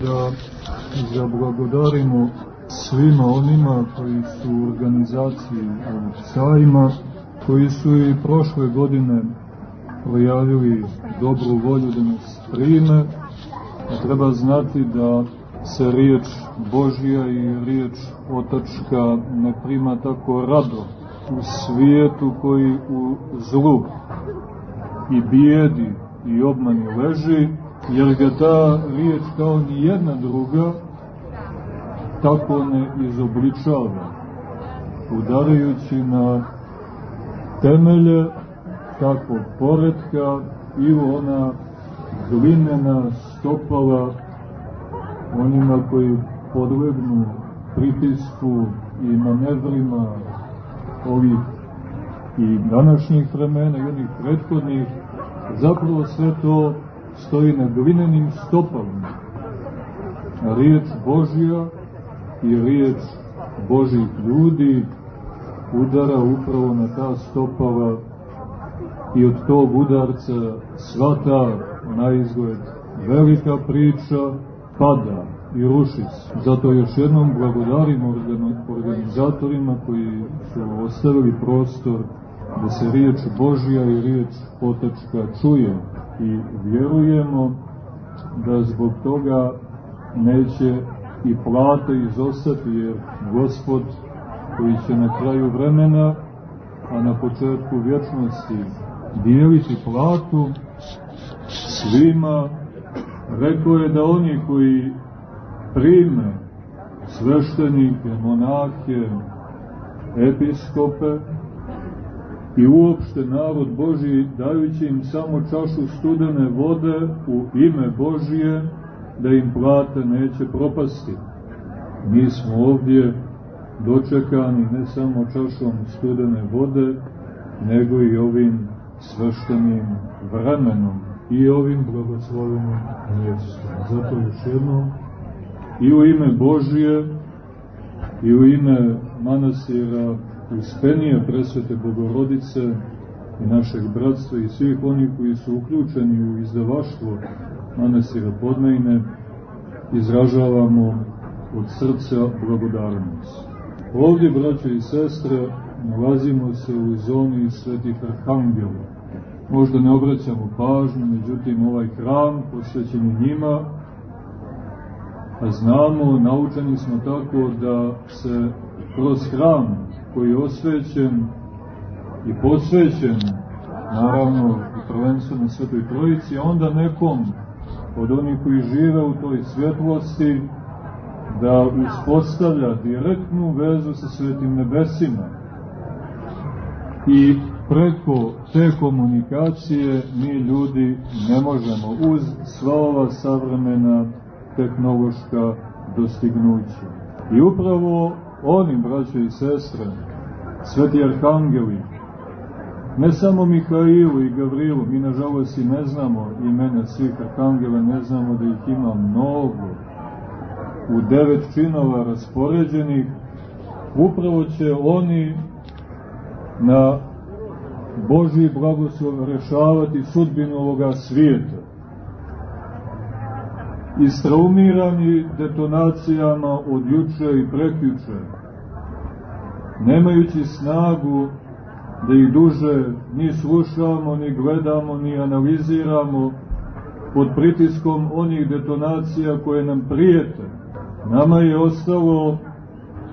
da zablagodarimo svima onima koji su u organizaciji ovih sajma, koji su i prošle godine projavili dobru volju da nas prime, treba znati da se riječ Božja i riječ Otačka ne prima tako rado u svijetu koji u zlu i bijedi i obmani leži, jer ga ta riječ kao ni jedna druga tako ne izobličava, udarajući na temelje takvog poredka i ona glinena stopala onima koji podlegnu pritisku i manevrima ovih i današnjih vremena i onih prethodnih, zapravo sve to stoji na glinenim stopalima. Riječ Božja i riječ Božih ljudi udara upravo na ta stopala i od tog udarca sva ta na izgled velika priča pada i ruši se. Zato još jednom blagodarimo organizatorima koji su ostavili prostor da se riječ Božja i riječ Otačka čuje i vjerujemo da zbog toga neće i plata izostati, jer Gospod koji će na kraju vremena, a na početku vječnosti dijeliti platu svima, rekao je da oni koji prime sveštenike, monahe, episkope i uopšte narod Božiji dajući im samo čašu studene vode u ime Božije da im plata neće propasti. Mi smo ovdje dočekani ne samo čašom studene vode, nego i ovim sveštenim vremenom i ovim blagoslovenim mjestom. Zato još jednom i u ime Božije i u ime manastira Uspenije presvete Bogorodice i našeg bratstva i svih onih koji su uključeni u izdavaštvo manastira Podmejne izražavamo od srca blagodarnost. Ovdje, braće i sestre, nalazimo se u zoni svetih arhangela. Možda ne obraćamo pažnju, međutim ovaj hram posvećen njima, a znamo, naučeni smo tako da se kroz hram koji je osvećen i posvećen, naravno i prvenstveno Svetoj Trojici, onda nekom od onih koji žive u toj svjetlosti da uspostavlja direktnu vezu sa svetim nebesima i preko te komunikacije mi ljudi ne možemo uz sva ova savremena tehnološka dostignuća. I upravo oni, braće i sestre, sveti arhangeli, ne samo Mihailu i Gavrilu, mi nažalost i ne znamo imena svih arhangela, ne znamo da ih ima mnogo, u devet činova raspoređenih, upravo će oni na Božji blagoslov rešavati sudbinu ovoga svijeta. Istraumirani detonacijama od juče i prekjuče, nemajući snagu da ih duže ni slušamo, ni gledamo, ni analiziramo pod pritiskom onih detonacija koje nam prijete. Nama je ostalo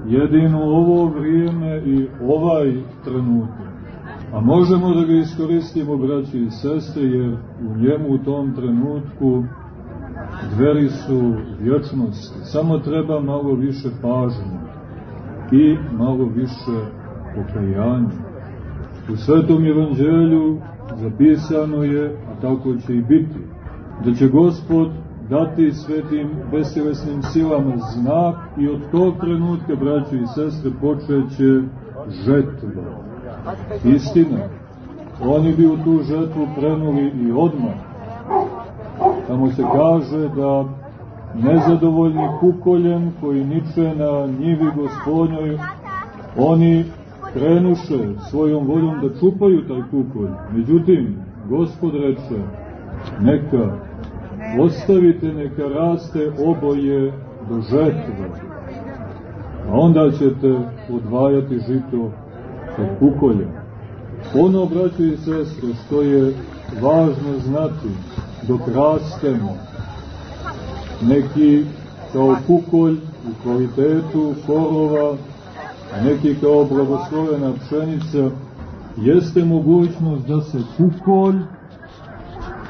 jedino ovo vrijeme i ovaj trenutak. A možemo da ga iskoristimo, braći i sestre, jer u njemu u tom trenutku dveri su vječnosti. Samo treba malo više pažnje i malo više pokajanja. U Svetom Evanđelju zapisano je, a tako će i biti, da će Gospod dati svetim besilesnim silama znak i od tog trenutka, braći i sestre, počeće žetva. Istina, oni bi u tu žetvu krenuli i odmah. Tamo se kaže da nezadovoljni kukoljem koji niče na njivi gospodnjoj, oni krenuše svojom voljom da čupaju taj kukolj. Međutim, gospod reče, neka ostavite neka raste oboje do žetve, a onda ćete odvajati žito od kukolja. Ono, braći i sestre, što je važno znati dok rastemo, neki kao kukolj u kvalitetu korova, a neki kao blagoslovena pšenica, jeste mogućnost da se kukolj,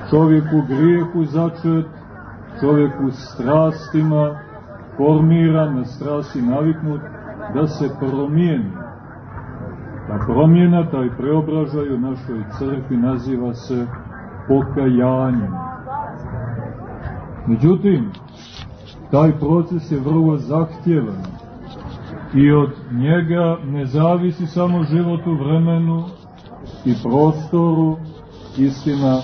čovjek u grijehu začet, čovjek u strastima, formiran, na strasti naviknut, da se promijeni. Ta promjena, taj preobražaj u našoj crkvi naziva se pokajanjem. Međutim, taj proces je vrlo zahtjevan i od njega ne zavisi samo život u vremenu i prostoru, istina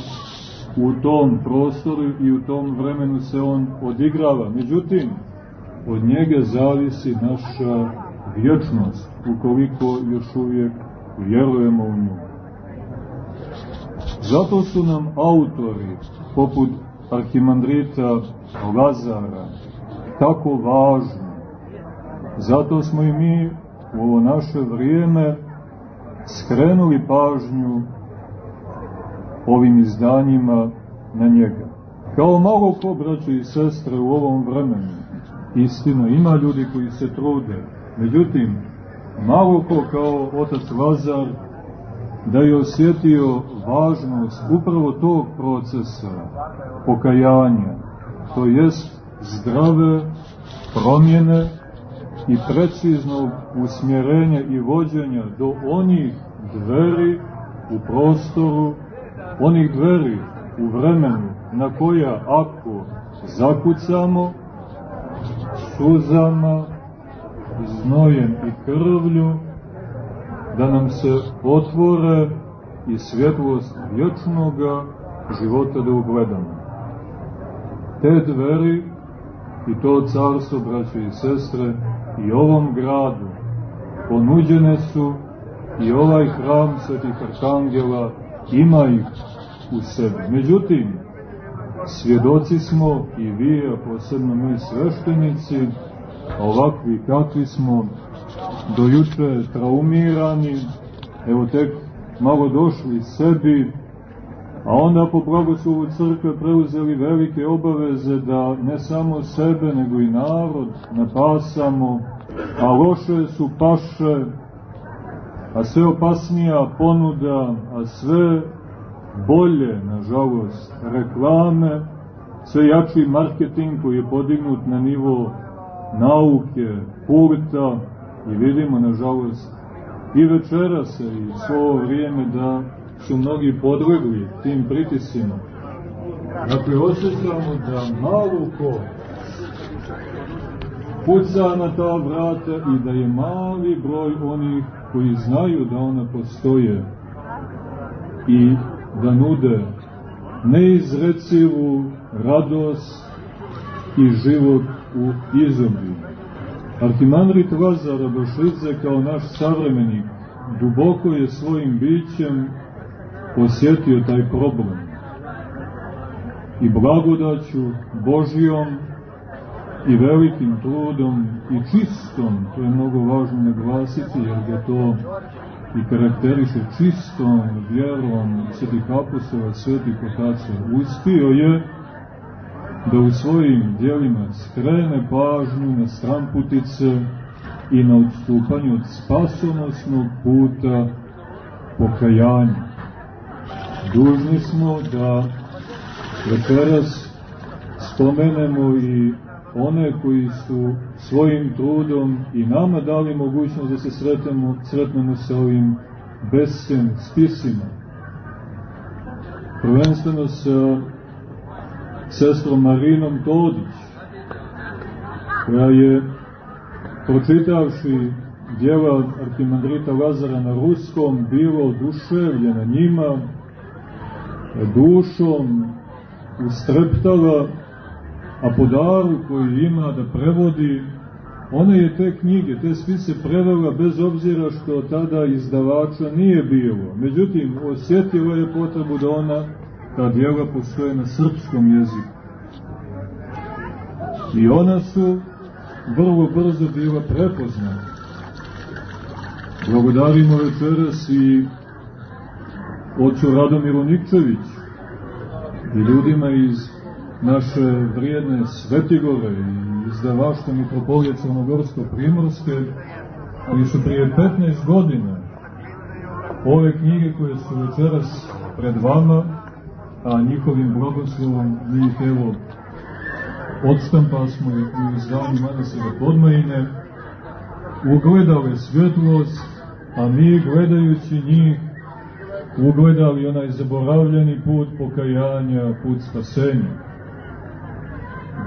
u tom prostoru i u tom vremenu se on odigrava. Međutim, od njega zavisi naša vječnost, ukoliko još uvijek vjerujemo u nju. Zato su nam autori, poput Arhimandrita Lazara, tako važni. Zato smo i mi u ovo naše vrijeme skrenuli pažnju ovim izdanjima na njega. Kao malo ko, braće i sestre, u ovom vremenu, istina, ima ljudi koji se trude, međutim, malo ko kao otac Lazar, da je osjetio važnost upravo tog procesa pokajanja, to jest zdrave promjene i preciznog usmjerenja i vođenja do onih dveri u prostoru, onih dveri u vremenu na koja ako zakucamo suzama, znojem i krvlju, da nam se otvore i svjetlost vječnoga života da ugledamo. Te dveri i to carstvo, braće i sestre, i ovom gradu ponuđene su i ovaj hram svetih arhangela ima ih u sebi. Međutim, svjedoci smo i vi, a posebno mi sveštenici, ovakvi kakvi smo, dojuče traumirani, evo tek malo došli sebi, a onda po blagoslovu crkve preuzeli velike obaveze da ne samo sebe, nego i narod napasamo, a loše su paše, a sve opasnija ponuda, a sve bolje, nažalost, reklame, sve jači marketing koji je podignut na nivo nauke, kulta i vidimo, nažalost, i večera se i svo vrijeme da su mnogi podlegli tim pritisima. Dakle, osjećamo da malo ko puca na ta vrata i da je mali broj onih koji znaju da ona postoje i da nude neizrecivu radost i život u izobilju. Arhimandrit Lazar Bošlice kao naš savremenik duboko je svojim bićem osjetio taj problem. I blagodaću Božijom i velikim trudom i čistom, to je mnogo važno naglasiti jer ga to i karakteriše čistom vjerom svetih apostola, svetih otaca, uspio je da u svojim dijelima skrene pažnju na stramputice i na odstupanju od spasonosnog puta pokajanja dužni smo da večeras spomenemo i one koji su svojim trudom i nama dali mogućnost da se sretnemo, sretnemo sa ovim besem spisima. Prvenstveno sa sestrom Marinom Todić, koja je pročitavši djela arhimandrita Lazara na ruskom, bilo oduševljena njima, dušom ustreptala, a po daru koji ima da prevodi, ona je te knjige, te spise prevela bez obzira što tada izdavača nije bilo. Međutim, osjetila je potrebu da ona, ta djela postoje na srpskom jeziku. I ona su vrlo brzo bila prepoznata. Blagodarimo večeras i ocu Radomiru Nikčeviću i ljudima iz naše vrijedne Svetigore i izdavaštva Mitropolije Crnogorsko-Primorske koji su prije 15 godina ove knjige koje su večeras pred vama, a njihovim blagoslovom mi ih evo odštampasmo i u izdanju manasira Podmajine, ugledale svjetlost, a mi gledajući njih ugledali onaj zaboravljeni put pokajanja, put spasenja.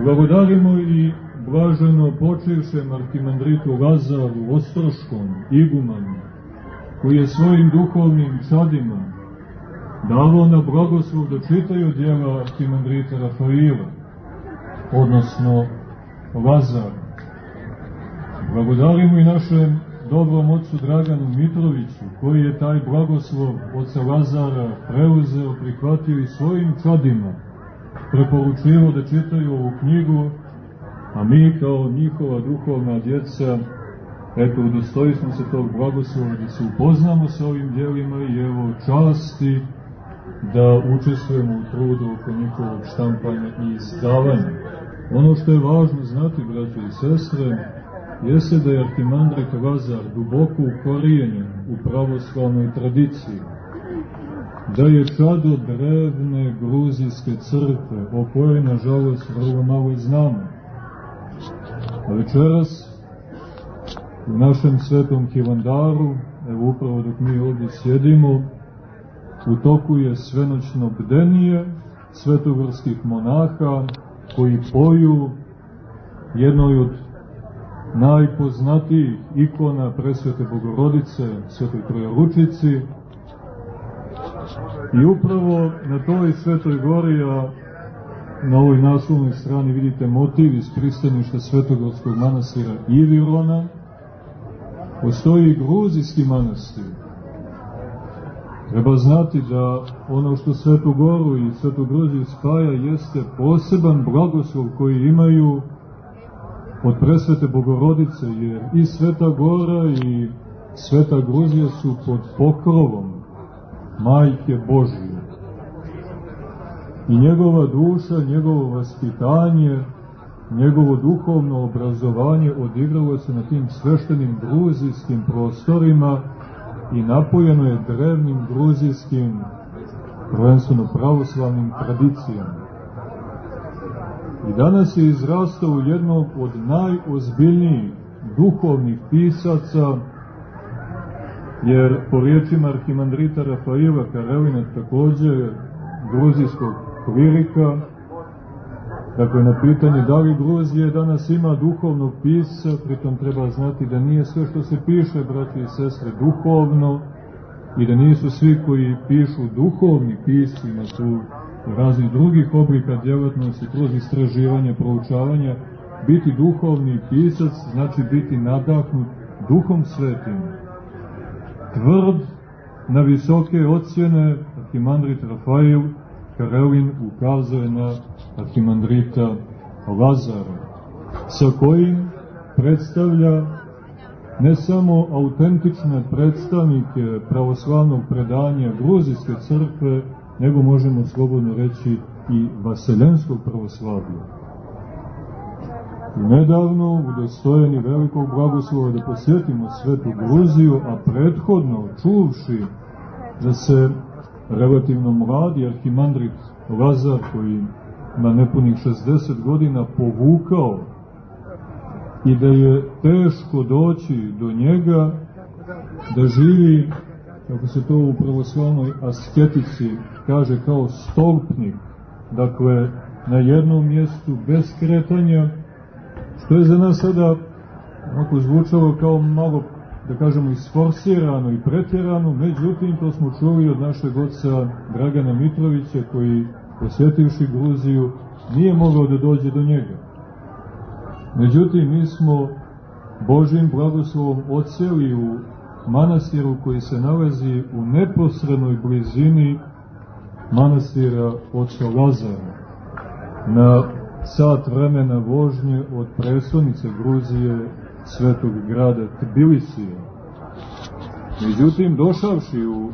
Blagodarimo i blaženo počivšem arhimandritu Lazaru Ostroškom, igumanu, koji je svojim duhovnim čadima davo na blagoslov da čitaju dijela arhimandrita Rafaila, odnosno Lazara. Blagodarimo i našem dobrom ocu Draganu Mitroviću, koji je taj blagoslov oca Lazara preuzeo, prihvatio i svojim čadima, preporučivo da čitaju ovu knjigu, a mi kao njihova duhovna djeca, eto, udostoji smo se tog blagoslova da se upoznamo sa ovim djelima i evo časti da učestvujemo u trudu oko njihovog štampanja i izdavanja. Ono što je važno znati, braće i sestre, jeste da je Arhimandrit Lazar duboko ukorijenjen u pravoslavnoj tradiciji, da je čado drevne gruzijske crkve, o kojoj, nažalost, vrlo malo znamo. A večeras, u našem svetom Hilandaru, evo upravo dok mi ovdje sjedimo, u toku je svenoćno bdenije svetogorskih monaha koji poju jednoj od najpoznatijih ikona presvete Bogorodice, svetoj Trojaručici. I upravo na toj svetoj gori, a na ovoj naslovnoj strani vidite motiv iz pristaništa Svetogorskog manastira Ivirona, postoji gruzijski manastir. Treba znati da ono što Svetu Goru i Svetu Gruziju spaja jeste poseban blagoslov koji imaju od presvete Bogorodice, jer i Sveta Gora i Sveta Gruzija su pod pokrovom Majke Božije. I njegova duša, njegovo vaspitanje, njegovo duhovno obrazovanje odigralo se na tim sveštenim gruzijskim prostorima i napojeno je drevnim gruzijskim, prvenstveno pravoslavnim tradicijama. I danas je izrastao u jednog od najozbiljnijih duhovnih pisaca, jer po riječima arhimandrita Rafaila Karelina takođe gruzijskog klirika, Dakle, na pitanje da li Gruzije danas ima duhovnog pisa, pritom treba znati da nije sve što se piše, braći i sestre, duhovno, i da nisu svi koji pišu duhovni pisci, ima tu raznih drugih oblika djelatnosti kroz istraživanje, proučavanja, biti duhovni pisac znači biti nadahnut duhom svetim. Tvrd na visoke ocjene Arhimandrit Rafael Karelin ukazuje na Arhimandrita Lazara, sa kojim predstavlja ne samo autentične predstavnike pravoslavnog predanja Gruzijske crkve, nego možemo slobodno reći i vaseljenskog pravoslavlja. I nedavno, udostojeni velikog blagoslova da posjetimo svetu Gruziju, a prethodno čuvši da se relativno mladi arhimandrit Lazar, koji ima nepunih 60 godina, povukao i da je teško doći do njega, da živi kako se to u pravoslavnoj asketici kaže kao stolpnik, dakle na jednom mjestu bez kretanja, što je za nas sada onako zvučalo kao malo, da kažemo, isforsirano i pretjerano, međutim, to smo čuli od našeg oca Dragana Mitrovića, koji, posjetivši Gruziju, nije mogao da dođe do njega. Međutim, mi smo Božim blagoslovom odseli u manastiru koji se nalazi u neposrednoj blizini manastira oca Lazara, na sat vremena vožnje od presonice Gruzije svetog grada Tbilisija. Međutim, došavši u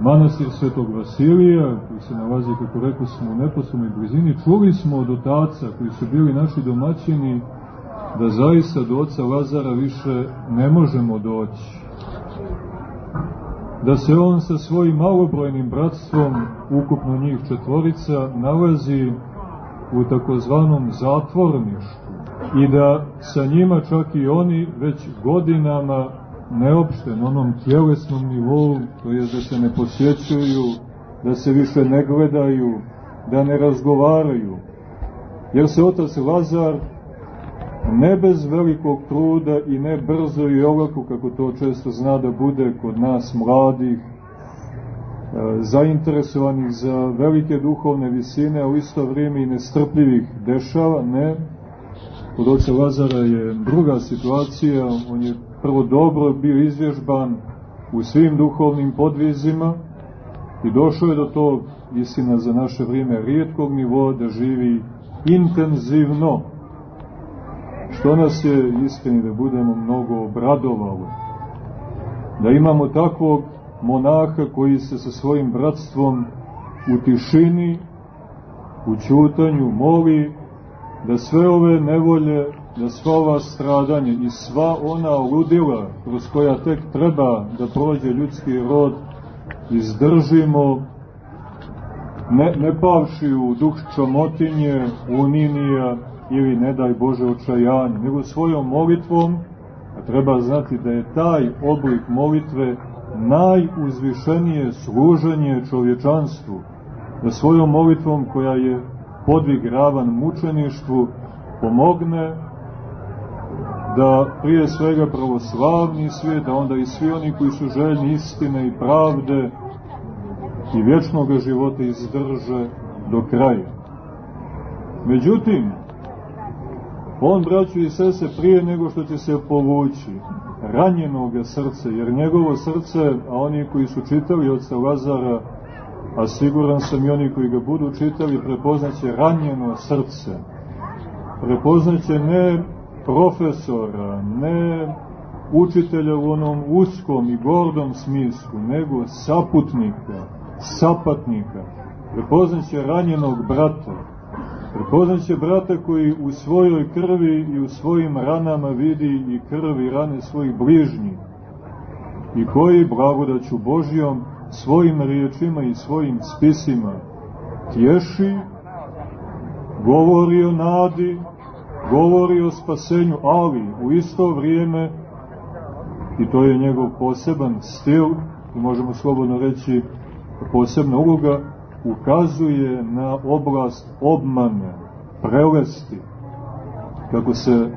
manastir svetog Vasilija, koji se nalazi, kako rekli smo, u neposlovnoj blizini, čuli smo od otaca, koji su bili naši domaćini, da zaista do oca Lazara više ne možemo doći. Da se on sa svojim malobrojnim bratstvom, ukupno njih četvorica, nalazi u takozvanom zatvorništu i da sa njima čak i oni već godinama neopšte na onom tjelesnom nivou, to je da se ne posjećuju, da se više ne gledaju, da ne razgovaraju. Jer se otac Lazar ne bez velikog truda i ne brzo i olako, kako to često zna da bude kod nas mladih, e, zainteresovanih za velike duhovne visine, a u isto vrijeme i nestrpljivih dešava, ne. Kod oca Lazara je druga situacija, on je prvo dobro bio izvježban u svim duhovnim podvizima i došao je do tog, istina za naše vrijeme, rijetkog nivoa da živi intenzivno, što nas je istini da budemo mnogo obradovalo. Da imamo takvog monaha koji se sa svojim bratstvom u tišini, u čutanju moli, da sve ove nevolje da sva ova stradanja i sva ona ludila kroz koja tek treba da prođe ljudski rod izdržimo ne, ne pavši u duh čomotinje, uninija ili ne daj Bože očajanje, nego svojom molitvom, a treba znati da je taj oblik molitve najuzvišenije služenje čovječanstvu, da svojom molitvom koja je podvig ravan mučeništvu pomogne da prije svega pravoslavni svijet, a onda i svi oni koji su željni istine i pravde i vječnog života izdrže do kraja. Međutim, on, braću i sese, prije nego što će se povući ranjenog srce, jer njegovo srce, a oni koji su čitali od Lazara, a siguran sam i oni koji ga budu čitali, prepoznaće ranjeno srce. Prepoznaće ne profesora, ne učitelja u onom uskom i gordom smislu, nego saputnika, sapatnika. Prepoznaće ranjenog brata, prepoznaće brata koji u svojoj krvi i u svojim ranama vidi i krvi rane svojih bližnjih i koji, blagodaću Božijom, svojim riječima i svojim spisima tješi, govori o nadi, govori o spasenju, ali u isto vrijeme, i to je njegov poseban stil, i možemo slobodno reći posebna uloga, ukazuje na oblast obmane, prelesti, kako se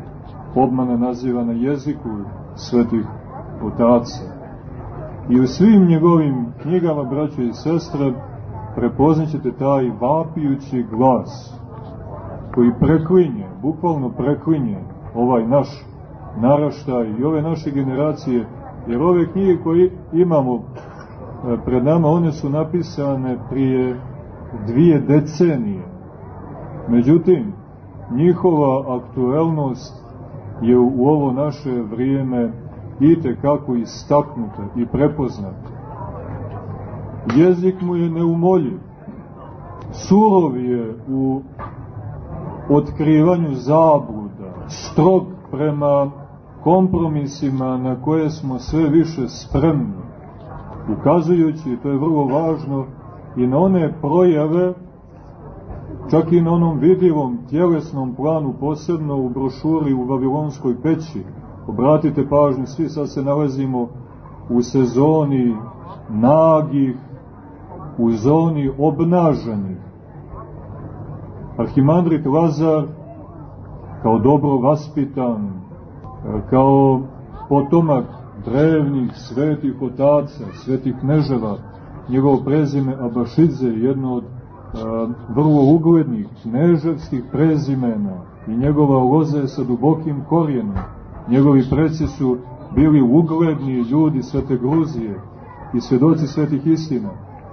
obmana naziva na jeziku svetih otaca. I u svim njegovim knjigama, braće i sestre, prepoznaćete taj vapijući glas, koji preklinje, bukvalno preklinje ovaj naš naraštaj i ove naše generacije, jer ove knjige koje imamo e, pred nama, one su napisane prije dvije decenije. Međutim, njihova aktuelnost je u ovo naše vrijeme i kako istaknuta i prepoznata. Jezik mu je neumoljiv, surov je u otkrivanju zabluda, strog prema kompromisima na koje smo sve više spremni, ukazujući, to je vrlo važno, i na one projave, čak i na onom vidljivom tjelesnom planu, posebno u brošuri u Vavilonskoj peći. Obratite pažnju, svi sad se nalazimo u sezoni nagih, u zoni obnaženih. Arhimandrit Lazar, kao dobro vaspitan, kao potomak drevnih svetih otaca, svetih kneževa, njegovo prezime Abašidze, jedno od a, vrlo uglednih kneževskih prezimena i njegova loza je sa dubokim korijenom. Njegovi preci su bili ugledni ljudi Svete Gruzije i svedoci svetih istina.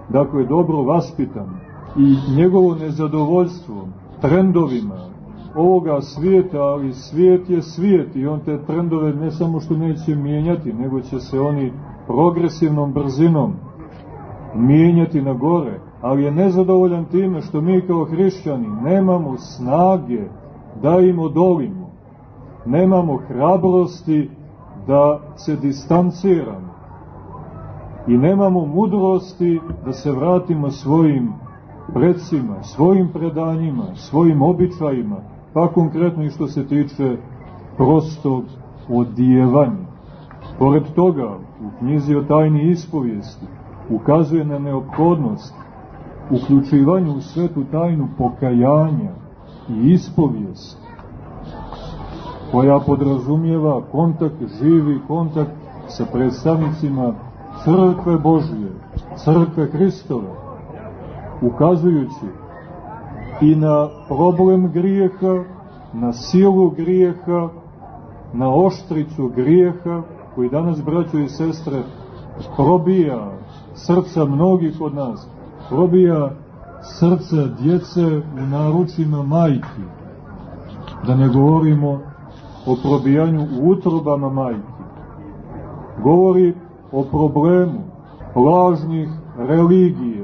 Dakle, dobro vaspitan, i njegovo nezadovoljstvo trendovima ovoga svijeta, ali svijet je svijet i on te trendove ne samo što neće mijenjati, nego će se oni progresivnom brzinom mijenjati na gore, ali je nezadovoljan time što mi kao hrišćani nemamo snage da im odolimo, nemamo hrabrosti da se distanciramo i nemamo mudrosti da se vratimo svojim predsima, svojim predanjima, svojim običajima, pa konkretno i što se tiče prostog odijevanja. Pored toga, u knjizi o tajni ispovijesti ukazuje na neophodnost uključivanju u svetu tajnu pokajanja i ispovijesti, koja podrazumijeva kontakt, živi kontakt sa predstavnicima crkve Božije, crkve Hristove, ukazujući i na problem grijeha, na silu grijeha, na oštricu grijeha, koji danas, braćo i sestre, probija srca mnogih od nas, probija srce djece u naručima majki, da ne govorimo o probijanju u utrobama majki. Govori o problemu lažnih religija,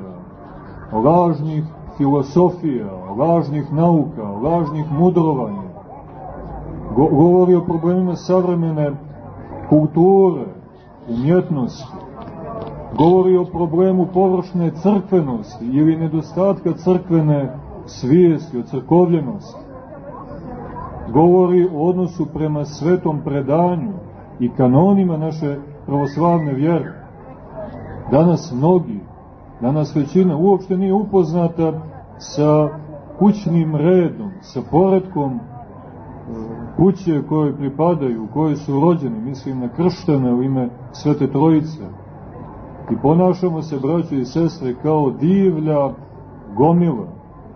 lažnih filosofija, lažnih nauka, lažnih mudrovanja. Go govori o problemima savremene kulture, umjetnosti. Govori o problemu površne crkvenosti ili nedostatka crkvene svijesti, o crkovljenosti. Govori o odnosu prema svetom predanju i kanonima naše pravoslavne vjere. Danas mnogi, danas većina uopšte nije upoznata sa kućnim redom, sa poredkom e, kuće koje pripadaju, u kojoj su rođeni, mislim na krštene u ime Svete Trojice. I ponašamo se, braći i sestre, kao divlja gomila,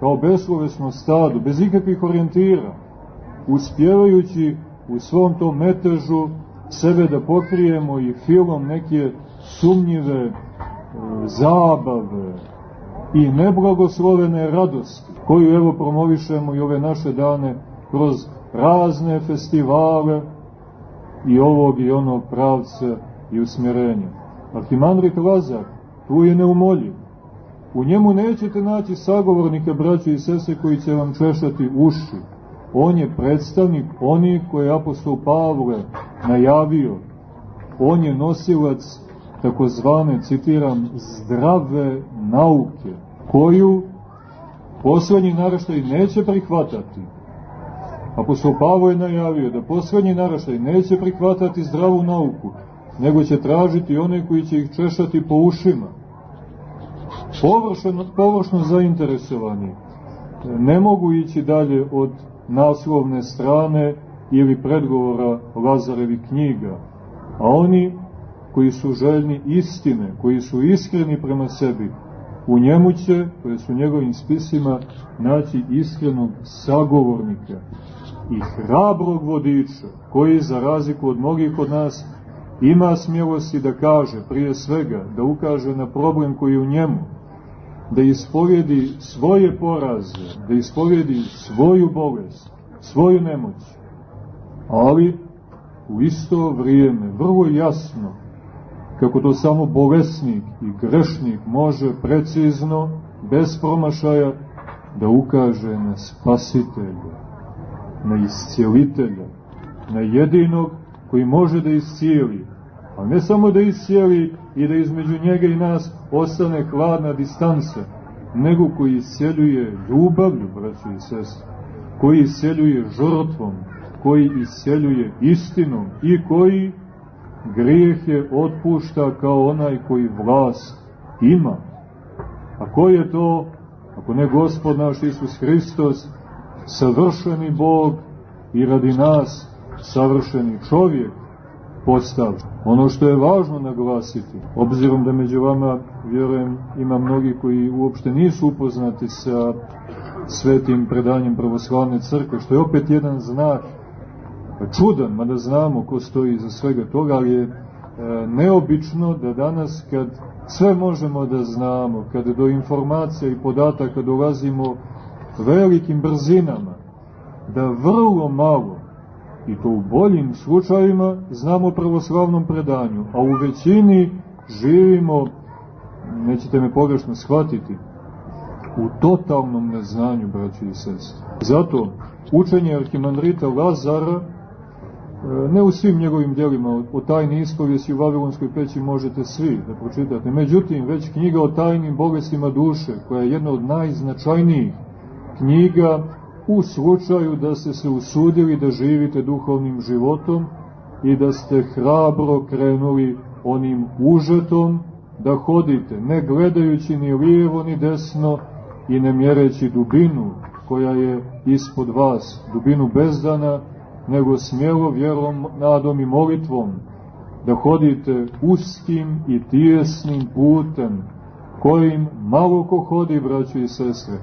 kao beslovesno stado, bez ikakvih orijentira, uspjevajući u svom tom metežu sebe da pokrijemo i filom neke sumnjive zabave i neblagoslovene radosti, koju evo promovišemo i ove naše dane kroz razne festivale i ovog i onog pravca i usmjerenja. Arhimandrit Lazar tu je neumoljiv. U njemu nećete naći sagovornika, braće i sese, koji će vam češati uši, On je predstavnik onih koje je apostol Pavle najavio. On je nosilac takozvane, citiram, zdrave nauke, koju poslednji naraštaj neće prihvatati. Apostol Pavle je najavio da poslednji naraštaj neće prihvatati zdravu nauku, nego će tražiti one koji će ih češati po ušima. Površno, površno zainteresovani ne mogu ići dalje od naslovne strane ili predgovora Lazarevi knjiga, a oni koji su željni istine, koji su iskreni prema sebi, u njemu će, to su njegovim spisima, naći iskrenog sagovornika i hrabrog vodiča, koji, za razliku od mnogih od nas, ima smjelosti da kaže, prije svega, da ukaže na problem koji u njemu, da ispovjedi svoje poraze, da ispovjedi svoju bolest, svoju nemoć, ali u isto vrijeme, vrlo jasno, kako to samo bolesnik i grešnik može precizno, bez promašaja, da ukaže na spasitelja, na iscijelitelja, na jedinog koji može da iscijeli, a ne samo da iscijeli i da između njega i nas ostane hladna distanca, nego koji isceljuje ljubavlju, braći i sestri, koji isceljuje žrtvom, koji isceljuje istinom i koji grijehe otpušta kao onaj koji vlast ima. A ko je to, ako ne gospod naš Isus Hristos, savršeni Bog i radi nas savršeni čovjek postav. Ono što je važno naglasiti, obzirom da među vama, vjerujem, ima mnogi koji uopšte nisu upoznati sa svetim predanjem pravoslavne crkve, što je opet jedan znak čudan, mada znamo ko stoji za svega toga, ali je e, neobično da danas kad sve možemo da znamo, kad do informacija i podataka dolazimo velikim brzinama, da vrlo malo, i to u boljim slučajima, znamo pravoslavnom predanju, a u većini živimo, nećete me pogrešno shvatiti, u totalnom neznanju, braći i sestri. Zato učenje arhimandrita Lazara, ne u svim njegovim djelima, o tajni ispovjesi u Vavilonskoj peći možete svi da pročitate, međutim, već knjiga o tajnim bolestima duše, koja je jedna od najznačajnijih knjiga u slučaju da ste se usudili da živite duhovnim životom i da ste hrabro krenuli onim užetom da hodite, ne gledajući ni lijevo ni desno i ne mjereći dubinu koja je ispod vas, dubinu bezdana, nego smjelo vjerom, nadom i molitvom, da hodite uskim i tijesnim putem, kojim malo ko hodi, braćo i sestre,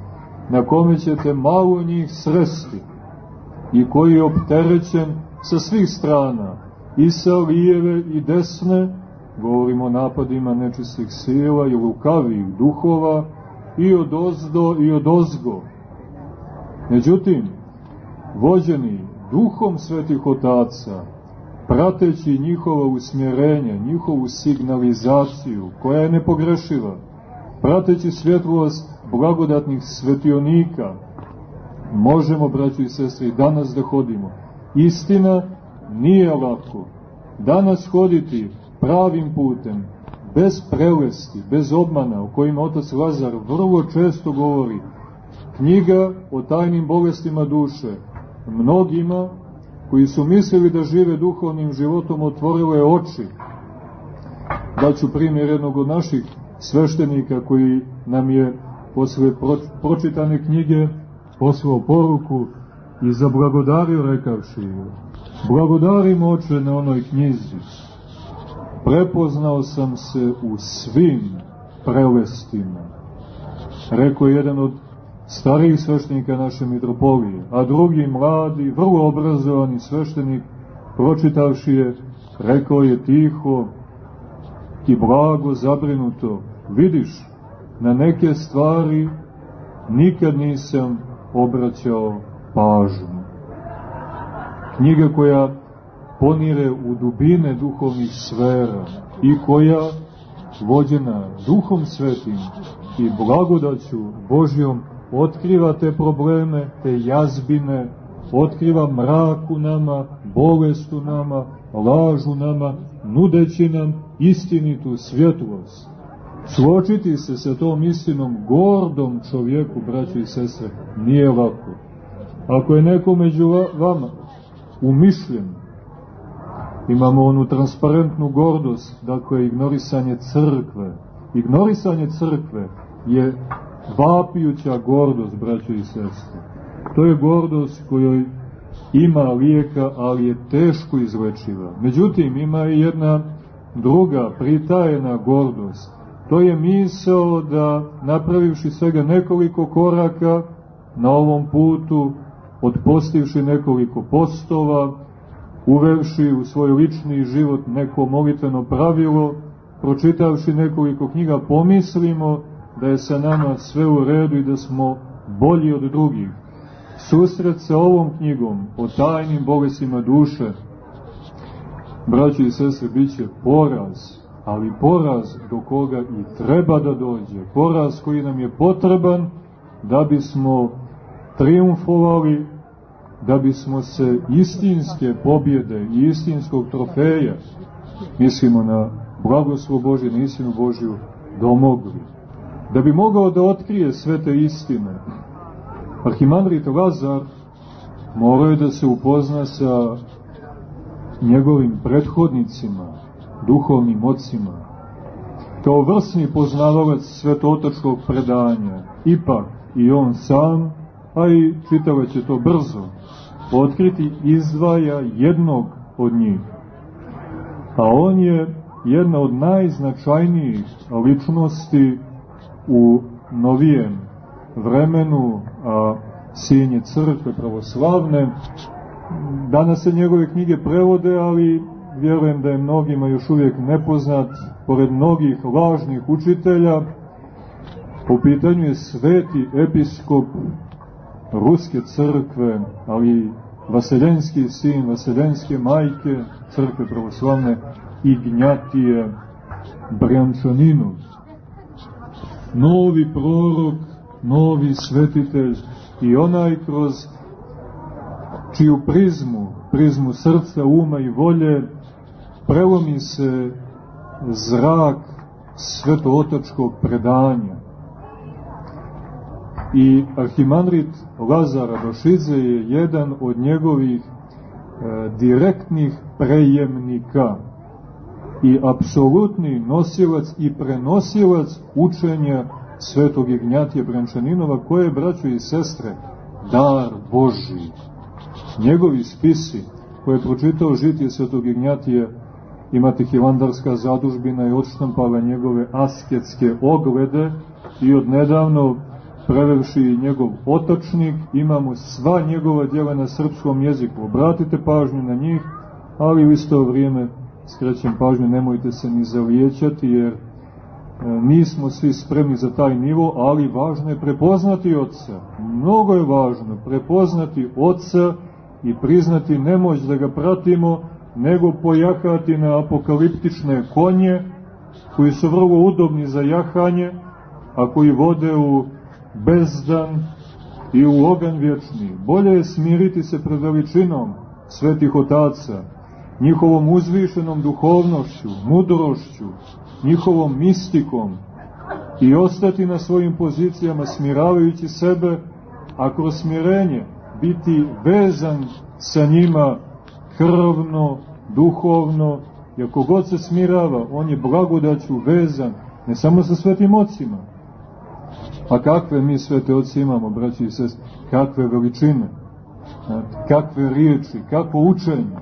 na kome ćete malo njih sresti i koji je opterećen sa svih strana, i sa lijeve i desne, govorimo o napadima nečistih sila i lukavih duhova, i od ozdo i od ozgo. Međutim, vođeni duhom svetih otaca, prateći njihova usmjerenja, njihovu signalizaciju, koja je nepogrešiva, prateći svjetlost blagodatnih svetionika, možemo, braći i sestri, danas da hodimo. Istina nije lako. Danas hoditi pravim putem, bez prelesti, bez obmana, o kojima otac Lazar vrlo često govori, knjiga o tajnim bolestima duše, mnogima koji su mislili da žive duhovnim životom otvorile oči. Daću primjer jednog od naših sveštenika koji nam je posle pročitane knjige poslao poruku i zablagodario rekavši blagodarim oče na onoj knjizi prepoznao sam se u svim prelestima rekao jedan od starijih sveštenika naše mitropolije a drugi mladi, vrlo obrazovani sveštenik pročitavši je rekao je tiho i blago zabrinuto vidiš na neke stvari nikad nisam obraćao pažnju. Knjiga koja ponire u dubine duhovnih sfera i koja, vođena duhom svetim i blagodaću Božjom, otkriva te probleme, te jazbine, otkriva mrak u nama, bolest u nama, lažu nama, nudeći nam istinitu svjetlost Suočiti se sa tom istinom gordom čovjeku, braći i sestre, nije lako. Ako je neko među vama umišljen, imamo onu transparentnu gordost, dakle ignorisanje crkve. Ignorisanje crkve je vapijuća gordost, braći i sestre. To je gordost kojoj ima lijeka, ali je teško izlečiva. Međutim, ima i jedna druga, pritajena gordost, To je misao da napravivši svega nekoliko koraka na ovom putu, odpostivši nekoliko postova, uvevši u svoj lični život neko molitveno pravilo, pročitavši nekoliko knjiga, pomislimo da je sa nama sve u redu i da smo bolji od drugih. Susret sa ovom knjigom o tajnim bolestima duše, braći i sestre, bit će poraz ali poraz do koga i treba da dođe, poraz koji nam je potreban da bismo triumfovali, da bismo se istinske pobjede i istinskog trofeja, mislimo na blagoslov Božje, na istinu Božju, domogli. Da bi mogao da otkrije sve te istine, Arhimandrit Lazar morao je da se upozna sa njegovim prethodnicima, duhovnim ocima. Kao vrsni poznavalac svetotočkog predanja, ipak i on sam, a i čitavac će to brzo, otkriti izdvaja jednog od njih. A on je jedna od najznačajnijih ličnosti u novijem vremenu, a sinje crkve pravoslavne. Danas se njegove knjige prevode, ali vjerujem da je mnogima još uvijek nepoznat, pored mnogih važnih učitelja, po pitanju je sveti episkop Ruske crkve, ali Vaseljenski sin, Vaseljenske majke, crkve pravoslavne, Ignjatije Brančaninu. Novi prorok, novi svetitelj i onaj kroz čiju prizmu, prizmu srca, uma i volje, prelomi se zrak svetootačkog predanja. I Arhimandrit Lazar Radošidze je jedan od njegovih e, direktnih prejemnika i apsolutni nosilac i prenosilac učenja svetog Ignjatija Brančaninova, koje, braćo i sestre, dar Boži. Njegovi spisi, koje je pročitao žitije svetog Ignjatija, imate Hilandarska zadužbina i odštampala njegove asketske oglede i odnedavno prevevši njegov otočnik, imamo sva njegova djela na srpskom jeziku. Obratite pažnju na njih, ali u isto vrijeme skrećem pažnju, nemojte se ni zavijećati, jer e, nismo svi spremni za taj nivo, ali važno je prepoznati Otca. Mnogo je važno prepoznati Otca i priznati nemoć da ga pratimo, nego pojahati na apokaliptične konje, koji su vrlo udobni za jahanje, a koji vode u bezdan i u oganj vječni. Bolje je smiriti se pred veličinom svetih otaca, njihovom uzvišenom duhovnošću, mudrošću, njihovom mistikom i ostati na svojim pozicijama smiravajući sebe, a kroz smirenje biti vezan sa njima krvno, duhovno, i ako god se smirava, on je blagodaću vezan, ne samo sa svetim ocima. A kakve mi svete oci imamo, braći i sest, kakve veličine, kakve riječi, kakvo učenje,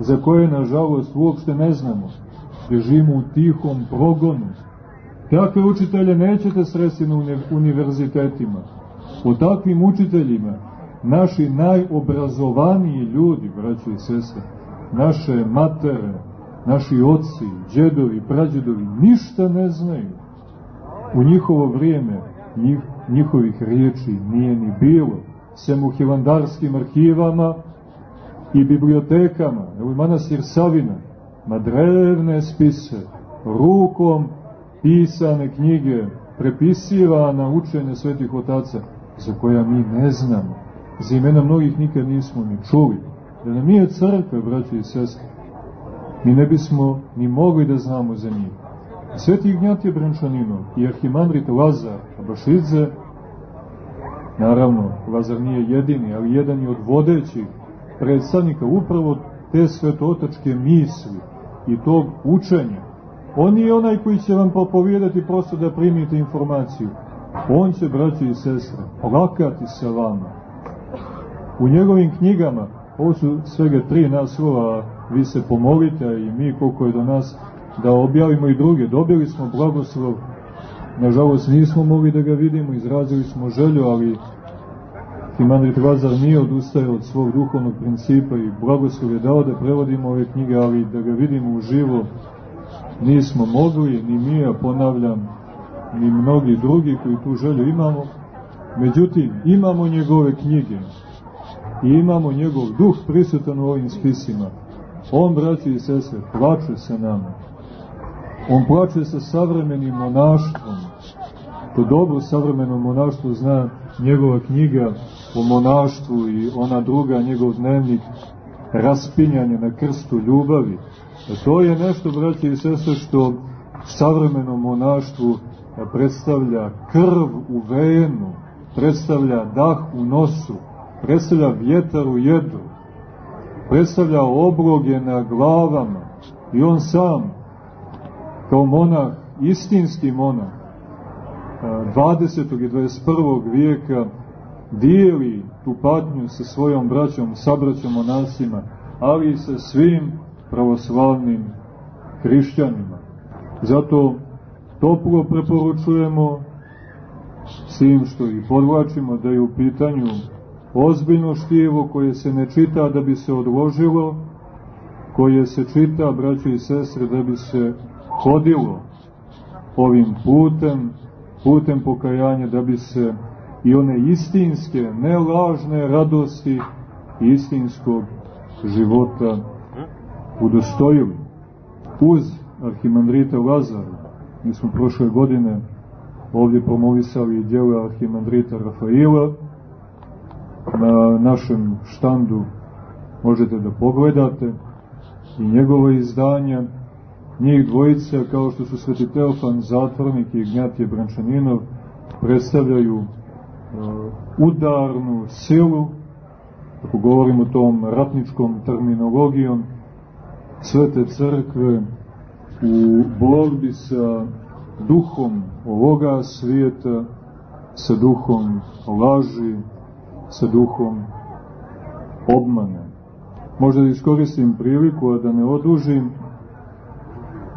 za koje, nažalost, uopšte ne znamo. Živimo u tihom progonu. Takve učitelje nećete sresti na univerzitetima. O takvim učiteljima naši najobrazovaniji ljudi, braći i sestre, naše matere, naši oci, džedovi, prađedovi, ništa ne znaju. U njihovo vrijeme njih, njihovih riječi nije ni bilo, sem u hilandarskim arhivama i bibliotekama, evo i manastir Savina, na drevne spise, rukom pisane knjige, prepisivana učenja svetih otaca, za koja mi ne znamo, za imena mnogih nikad nismo ni čuli. Da nam nije crkve, braći i sestri, mi ne bismo ni mogli da znamo za njih. Sveti Ignjatije Brančanino i Arhimandrit Lazar Abašidze, naravno, Lazar nije jedini, ali jedan je od vodećih predstavnika upravo te svetotačke misli i tog učenja. On nije onaj koji će vam propovijedati prosto da primite informaciju. On će, braći i sestre, plakati sa vama. U njegovim knjigama, ovo su svega tri naslova, vi se pomolite i mi koliko je do nas da objavimo i druge. Dobili smo blagoslov, nažalost nismo mogli da ga vidimo, izrazili smo želju, ali Himandrit Vazar nije odustajao od svog duhovnog principa i blagoslov je dao da prevodimo ove knjige, ali da ga vidimo uživo nismo mogli, ni mi, ja ponavljam, ni mnogi drugi koji tu želju imamo. Međutim, imamo njegove knjige i imamo njegov duh prisutan u ovim spisima. On, braći i sese, plače sa nama. On plače sa savremenim monaštvom. To dobro savremeno monaštvo zna njegova knjiga o monaštvu i ona druga, njegov dnevnik, raspinjanje na krstu ljubavi. E to je nešto, braći i sese, što savremenom monaštvu predstavlja krv u venu, predstavlja dah u nosu, predstavlja vjetar u jedru, predstavlja obloge na glavama i on sam, kao monah, istinski monah, 20. i 21. vijeka, dijeli tu patnju sa svojom braćom, sabraćom monasima, ali i sa svim pravoslavnim hrišćanima. Zato toplo preporučujemo s tim što i podvlačimo da je u pitanju ozbiljno štivo koje se ne čita da bi se odložilo, koje se čita, braće i sestre, da bi se hodilo ovim putem, putem pokajanja, da bi se i one istinske, ne lažne radosti istinskog života udostojili. Uz arhimandrita Lazara, mi smo prošle godine ovdje promovisali djela arhimandrita Rafaila, na našem štandu možete da pogledate i njegova izdanja, njih dvojica, kao što su Sveti Teofan Zatvornik i Ignjatije Brančaninov, predstavljaju udarnu silu, ako govorimo tom ratničkom terminologijom, Svete crkve u borbi sa duhom ovoga svijeta, sa duhom laži, sa duhom obmane. Možda da iskoristim priliku, a da ne odužim,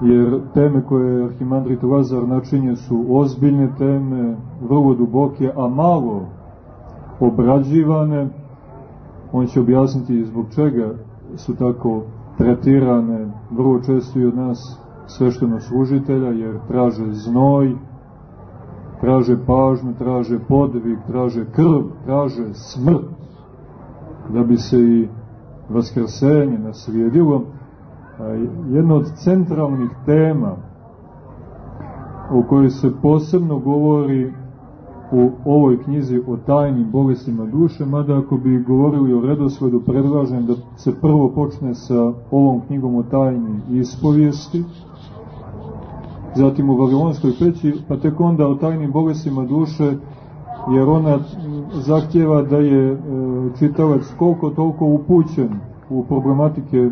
jer teme koje Arhimandrit Lazar načinje su ozbiljne teme, vrlo duboke, a malo obrađivane. On će objasniti zbog čega su tako tretirane vrlo često i od nas svešteno služitelja, jer traže znoj, traže pažnju, traže podvig, traže krv, traže smrt, da bi se i vaskrsenje naslijedilo. Jedna od centralnih tema o kojoj se posebno govori u ovoj knjizi o tajnim bolestima duše, mada ako bi govorili o redosledu, predlažem da se prvo počne sa ovom knjigom o tajni ispovijesti, zatim u Vavilonskoj peći, pa tek onda o tajnim bolestima duše, jer ona zahtjeva da je e, čitavac koliko toliko upućen u problematike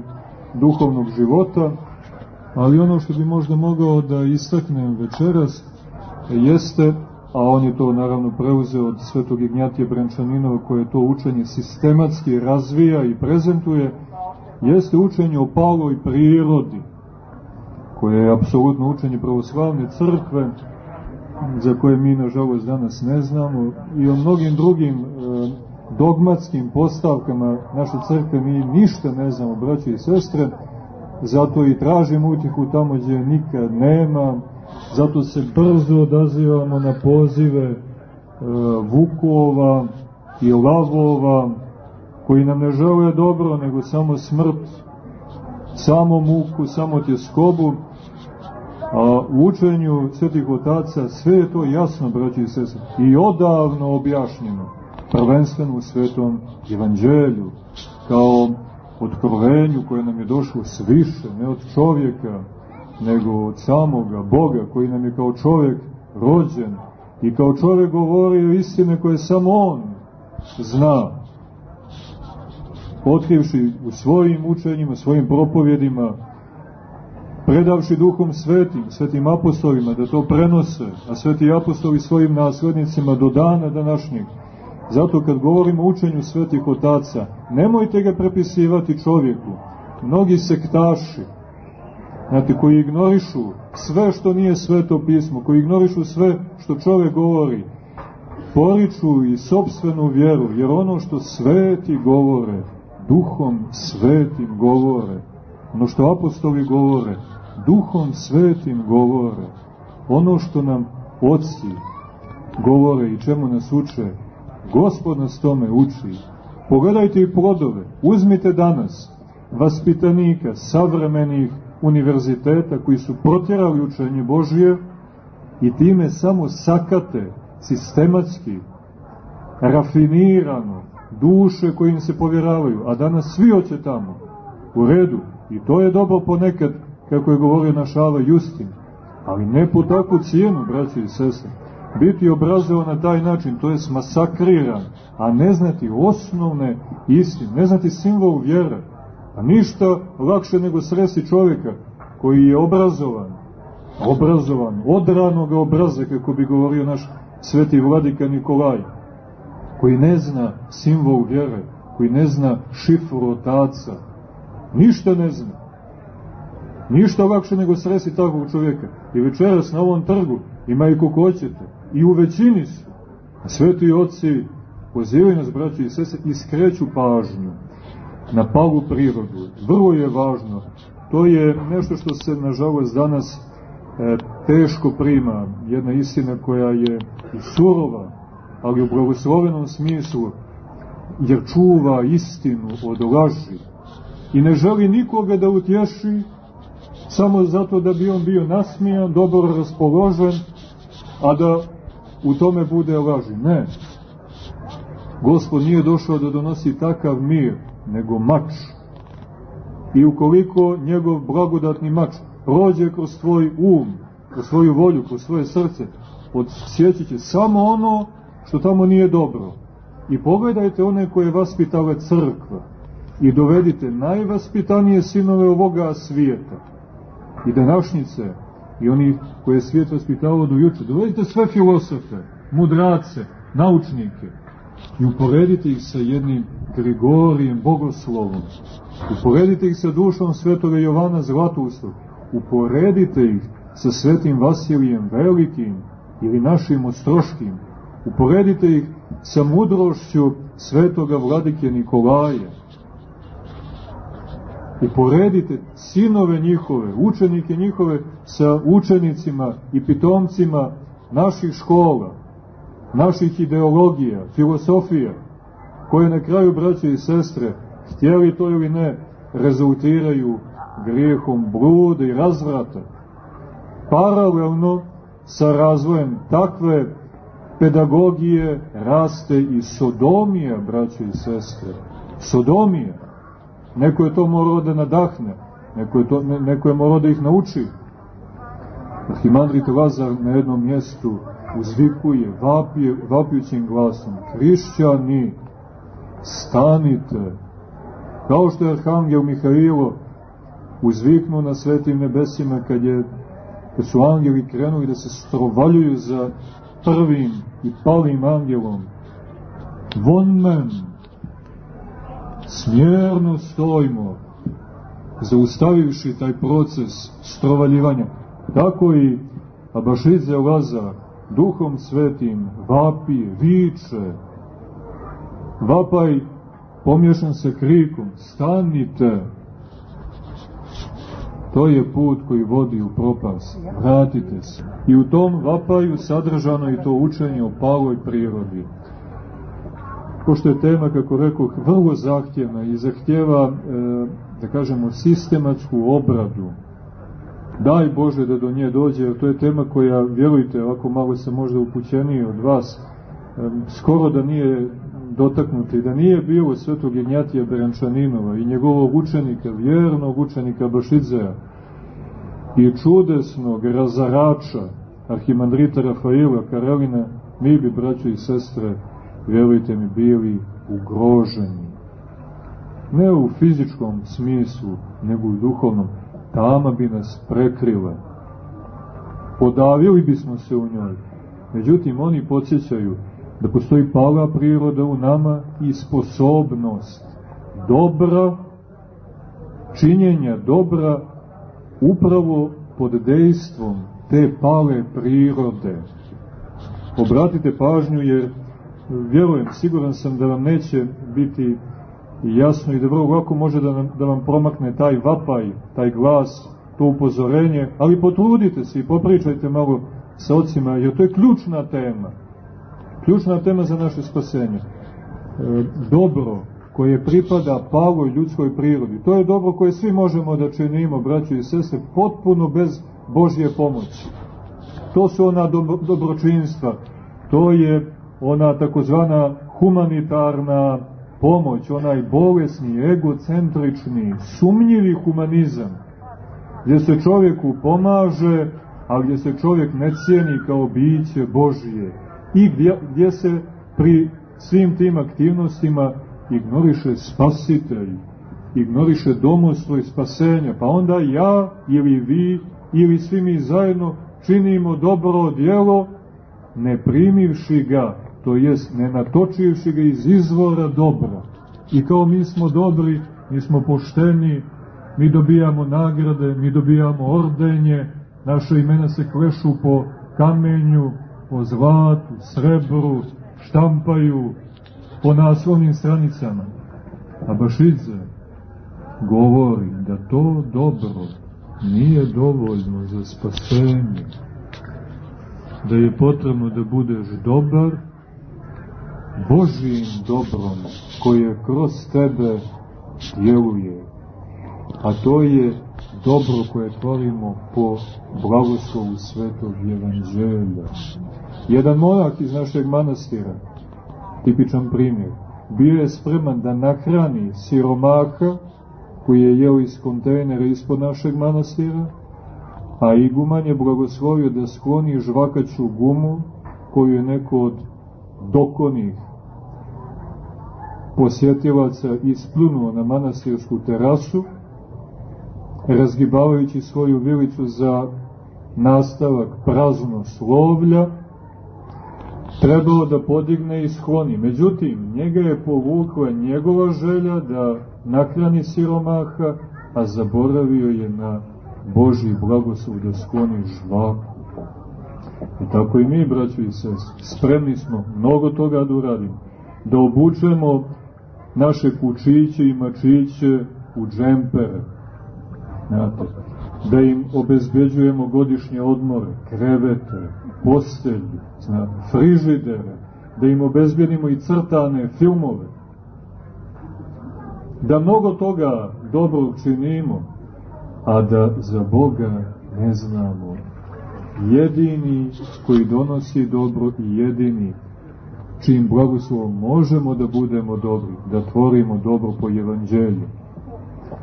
duhovnog života, ali ono što bi možda mogao da istaknem večeras jeste, a on je to naravno preuzeo od svetog Ignjatija Brenčaninova koje to učenje sistematski razvija i prezentuje, jeste učenje o paloj prirodi, koje je apsolutno učenje pravoslavne crkve, za koje mi nažalost danas ne znamo, i o mnogim drugim e, dogmatskim postavkama naše crkve mi ništa ne znamo, braći i sestre, zato i tražimo utihu tamo gdje nikad nema, zato se brzo odazivamo na pozive e, vukova i lavova, koji nam ne žele dobro, nego samo smrt, samo muku, samo tjeskobu, a u učenju svetih otaca sve je to jasno, braći i sese, i odavno objašnjeno, prvenstveno u svetom evanđelju, kao otkrovenju koje nam je došlo sviše, ne od čovjeka, nego od samoga Boga koji nam je kao čovjek rođen i kao čovjek govorio istine koje samo On zna, otkrivši u svojim učenjima, svojim propovjedima, predavši duhom svetim, svetim apostolima da to prenose, a sveti apostoli svojim naslednicima do dana današnjeg. Zato kad govorimo o učenju svetih otaca, nemojte ga prepisivati čovjeku. Mnogi sektaši, znate, koji ignorišu sve što nije sveto pismo, koji ignorišu sve što čovjek govori, poriču i sobstvenu vjeru, jer ono što sveti govore, duhom svetim govore, ono što apostoli govore, duhom svetim govore, ono što nam oci govore i čemu nas uče, Gospod nas tome uči. Pogledajte i plodove, uzmite danas vaspitanika savremenih univerziteta koji su protjerali učenje Božije i time samo sakate sistematski, rafinirano, duše koje im se povjeravaju, a danas svi hoće tamo, u redu, i to je dobro ponekad kako je govorio naš Ava Justin, ali ne po takvu cijenu, braći i sestre. Biti obrazovan na taj način, to je masakriran, a ne znati osnovne istine, ne znati simbol vjere, a ništa lakše nego sresti čovjeka koji je obrazovan, obrazovan, od ranog obraza, kako bi govorio naš sveti vladika Nikolaj, koji ne zna simbol vjere, koji ne zna šifru otaca, ništa ne zna. Ništa lakše nego sresti takvog čovjeka. I večeras na ovom trgu ima i kako hoćete. I u većini su. A sveti oci pozivaju nas, braći i sese, i skreću pažnju na palu prirodu. Vrlo je važno. To je nešto što se, nažalost, danas e, teško prima. Jedna istina koja je surova, ali u blagoslovenom smislu, jer čuva istinu od laži i ne želi nikoga da utješi samo zato da bi on bio nasmijan, dobro raspoložen, a da u tome bude laži. Ne. Gospod nije došao da donosi takav mir, nego mač. I ukoliko njegov blagodatni mač prođe kroz tvoj um, kroz svoju volju, kroz svoje srce, odsjećat će samo ono što tamo nije dobro. I pogledajte one koje vaspitale crkva i dovedite najvaspitanije sinove ovoga svijeta i današnjice i oni koje je svijet vaspitalo do juče. Dovedite sve filosofe, mudrace, naučnike i uporedite ih sa jednim Grigorijem Bogoslovom. Uporedite ih sa dušom svetoga Jovana Zlatoustog. Uporedite ih sa svetim Vasilijem Velikim ili našim Ostroškim. Uporedite ih sa mudrošću svetoga vladike Nikolaja. Uporedite sinove njihove, učenike njihove sa učenicima i pitomcima naših škola, naših ideologija, filosofija, koje na kraju, braće i sestre, htjeli to ili ne, rezultiraju grijehom bluda i razvrata. Paralelno sa razvojem takve pedagogije raste i sodomija, braće i sestre. Sodomija. Neko je to morao da nadahne, neko je, to, neko je morao da ih nauči. Arhimandrit Lazar na jednom mjestu uzvikuje, vapije, vapijućim glasom, hrišćani, stanite, kao što je Arhangel Mihajlo uzviknuo na svetim nebesima kad, je, kad su angeli krenuli da se strovaljuju za prvim i palim angelom. Von men, smjerno stojimo, zaustavivši taj proces strovaljivanja. Tako i Abašidze Lazar, duhom svetim, vapi, viče, vapaj pomješan sa krikom, stanite, to je put koji vodi u propast, vratite se. I u tom vapaju sadržano i to učenje o paloj prirodi. Pošto je tema, kako rekao, vrlo zahtjevna i zahtjeva, e, da kažemo, sistematsku obradu, daj Bože da do nje dođe, jer to je tema koja, vjerujte, ovako malo se možda upućeniji od vas, e, skoro da nije dotaknuti, da nije bilo svetog Ignjatija Berančaninova i njegovog učenika, vjernog učenika Bašidzeja i čudesnog razarača arhimandrita Rafaila Karelina, mi bi, braćo i sestre, vjerujte mi, bili ugroženi. Ne u fizičkom smislu, nego u duhovnom. Tama bi nas prekrila. Podavili bismo se u njoj. Međutim, oni podsjećaju da postoji pala priroda u nama i sposobnost dobra, činjenja dobra upravo pod dejstvom te pale prirode. Obratite pažnju jer vjerujem, siguran sam da vam neće biti jasno i da vrlo lako može da, nam, da vam promakne taj vapaj, taj glas, to upozorenje, ali potrudite se i popričajte malo sa ocima, jer to je ključna tema ključna tema za naše spasenje. E, dobro koje pripada paloj ljudskoj prirodi. To je dobro koje svi možemo da činimo, braćo i sese, potpuno bez Božje pomoći. To su ona dobro, dobročinstva, to je ona takozvana humanitarna pomoć, onaj bolesni, egocentrični, sumnjivi humanizam, gdje se čovjeku pomaže, a gdje se čovjek ne cijeni kao biće Božije, i gdje, gdje se pri svim tim aktivnostima ignoriše spasitelj, ignoriše domostvo i spasenja, pa onda ja ili vi ili svi mi zajedno činimo dobro djelo ne primivši ga, to jest ne natočivši ga iz izvora dobra. I kao mi smo dobri, mi smo pošteni, mi dobijamo nagrade, mi dobijamo ordenje, naše imena se klešu po kamenju, po zlatu, srebru, štampaju po naslovnim stranicama. A Bašidze govori da to dobro nije dovoljno za spasenje, da je potrebno da budeš dobar Božijim dobrom koje kroz tebe djeluje. A to je dobro koje tvorimo po blagoslovu svetog evanđelja. Jedan monak iz našeg manastira, tipičan primjer, bio je spreman da nahrani siromaha koji je jeo iz kontejnera ispod našeg manastira, a iguman je blagoslovio da skloni žvakaću gumu koju je neko od dokonih posjetilaca ispljunuo na manastirsku terasu, razgibavajući svoju vilicu za nastavak praznoslovlja, trebalo da podigne i skloni. Međutim, njega je povukla njegova želja da nakrani siromaha, a zaboravio je na Boži blagoslov da skloni žvaku. I tako i mi, braćo i sest, spremni smo mnogo toga da uradimo. Da obučemo naše kučiće i mačiće u džempere. Znate, da im obezbeđujemo godišnje odmore, krevete, postelje, znate, frižidere, da im obezbedimo i crtane filmove. Da mnogo toga dobro činimo, a da za Boga ne znamo. Jedini koji donosi dobro i jedini čim blagoslovom možemo da budemo dobri, da tvorimo dobro po evanđelju.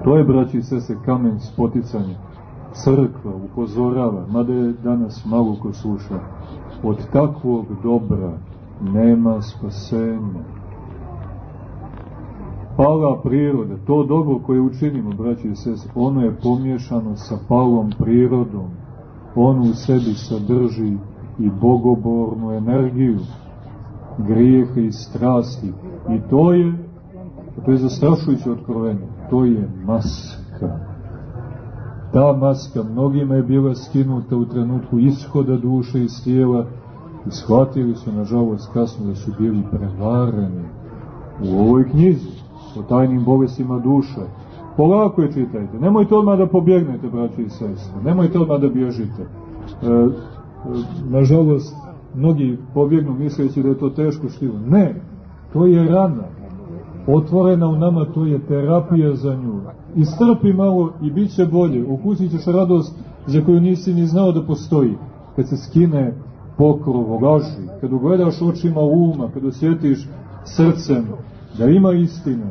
To je, braći i sese, kamen spoticanja. Crkva upozorava, mada je danas malo ko sluša, od takvog dobra nema spasenja. Pala priroda, to dobro koje učinimo, braći i sese, ono je pomješano sa palom prirodom. On u sebi sadrži i bogobornu energiju, grijeha i strasti. I to je, to je zastrašujuće otkrovenje, to je maska. Ta maska mnogima je bila skinuta u trenutku ishoda duše iz tijela i shvatili su, nažalost, kasno da su bili prevareni. U ovoj knjizi, o tajnim bolestima duša, polako je čitajte. Nemojte odmah da pobjegnete, braći i sestre. Nemojte odmah da bježite. E, e, nažalost, mnogi pobjegnu misleći da je to teško štivo. Ne, to je rana. Otvorena u nama, to je terapija za nju. Istrpi malo i bit će bolje. Ukusit ćeš radost za koju nisi ni znao da postoji. Kad se skine pokrov, laži, kad ugledaš očima uma, kad osjetiš srcem da ima istine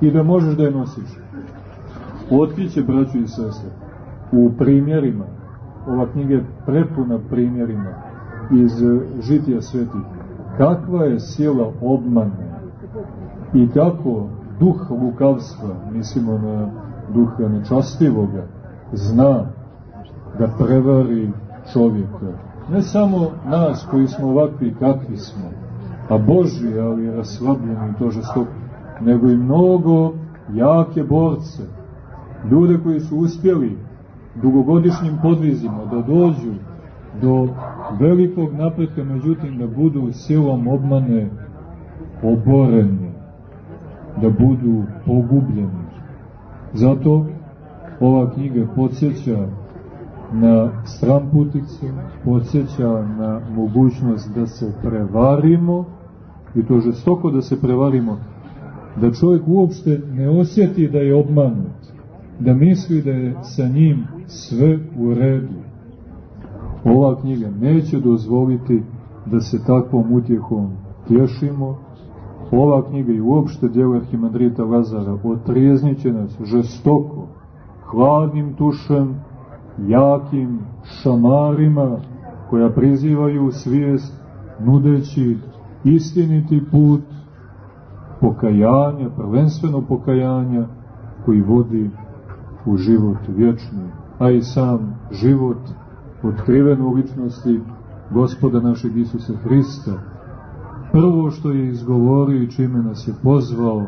i da možeš da je nosiš. Otkriće, braću i sese, u primjerima, ova knjiga je prepuna primjerima, iz žitija svetih. Kakva je sila obmane i kako duh lukavstva, mislimo na duha nečastivoga, zna da prevari čovjeka. Ne samo nas koji smo ovakvi kakvi smo, a Boži, ali raslabljeni to žestoko, nego i mnogo jake borce, ljude koji su uspjeli dugogodišnjim podvizima da dođu do velikog napretka, međutim da budu silom obmane oboreni, da budu pogubljeni. Zato ova knjiga podsjeća na stramputice, podsjeća na mogućnost da se prevarimo, i to žestoko da se prevarimo, da čovjek uopšte ne osjeti da je obmanut, da misli da je sa njim sve u redu, ova knjiga neće dozvoliti da se takvom utjehom tješimo. Ova knjiga i uopšte djela Arhimandrita Lazara otrijezniće nas žestoko, hladnim tušem, jakim šamarima koja prizivaju svijest nudeći istiniti put pokajanja, prvenstveno pokajanja koji vodi u život vječni, a i sam život otkriven u ličnosti gospoda našeg Isusa Hrista, prvo što je izgovorio i čime nas je pozvao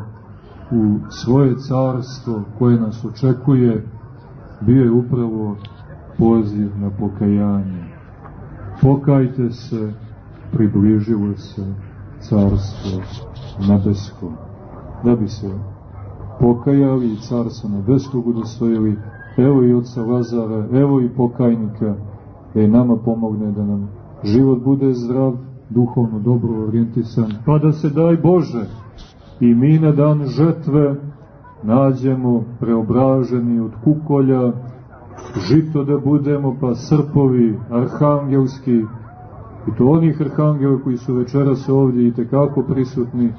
u svoje carstvo koje nas očekuje, bio je upravo poziv na pokajanje. Pokajte se, približilo se carstvo nebesko. Da bi se pokajali i carstvo nebeskog udostojili, evo i oca Lazara, evo i pokajnika, i nama pomogne da nam život bude zdrav, duhovno dobro orijentisan, pa da se daj Bože i mi na dan žetve nađemo preobraženi od kukolja, žito da budemo, pa srpovi arhangelski, i to onih arhangela koji su večeras ovdje i tekako prisutni,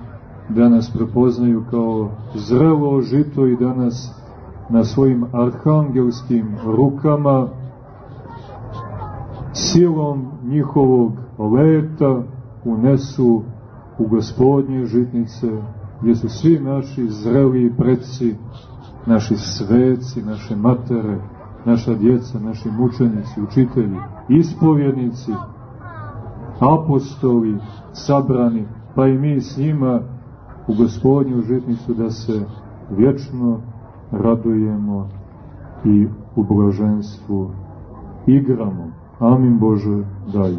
da nas prepoznaju kao zrelo žito i da nas na svojim arhangelskim rukama silom njihovog leta unesu u gospodnje žitnice gdje su svi naši zreli predsi, naši sveci, naše matere, naša djeca, naši mučenici, učitelji, ispovjednici, apostoli, sabrani, pa i mi s njima u gospodnju žitnicu da se vječno radujemo i u blaženstvu igramo. Amin Bože, daj.